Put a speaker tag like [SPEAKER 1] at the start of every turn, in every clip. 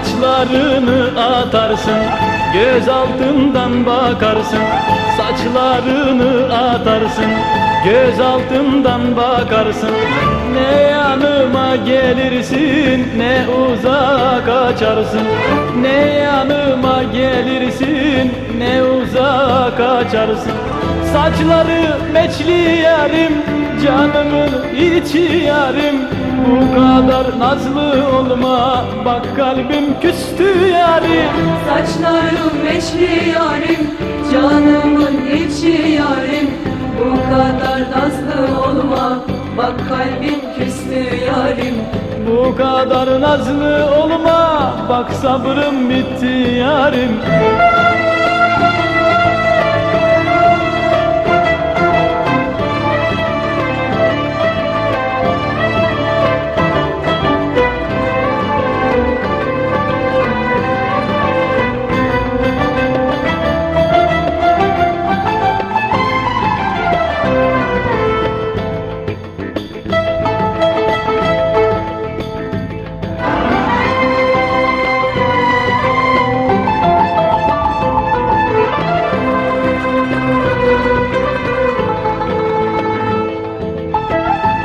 [SPEAKER 1] Saçlarını atarsın Göz altından bakarsın. Saçlarını atarsın Göz altından bakarsın. Ne yanıma gelirsin Ne uzak kaçarsın Ne yanıma gelirsin Ne uzak kaçarsın Saçları meçli yarim Canımın içi yarim. Bu kadar nazlı olma. Bak kalbim küstü yarim.
[SPEAKER 2] Saçlarım meşri yarim. Canımın içi yarim. Bu kadar nazlı olma. Bak kalbim küstü yarim.
[SPEAKER 1] Bu kadar nazlı olma. Bak sabrım bitti yarim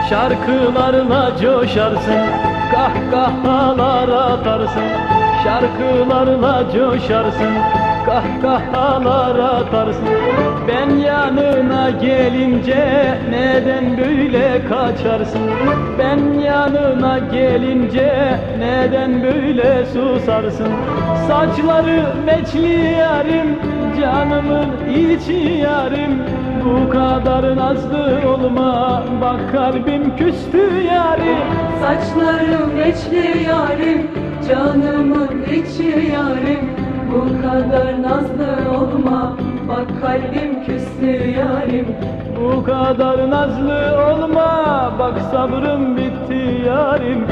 [SPEAKER 1] Şarkılarla coşarsın Kahkahalar atarsın. Şarkılarla coşarsın Kahkahalar atarsın. Ben yanına gelince Neden böyle kaçarsın? Ben yanına gelince Neden böyle susarsın? Saçları meçli yarim Canımın içi yarim bu kadar nazlı olma. Bak kalbim küstü yarim
[SPEAKER 2] Saçlarım meçli yarim Canımın içi yarim Bu kadar nazlı olma. Bak kalbim küstü yarim
[SPEAKER 1] Bu kadar nazlı olma. Bak sabrım bitti yarim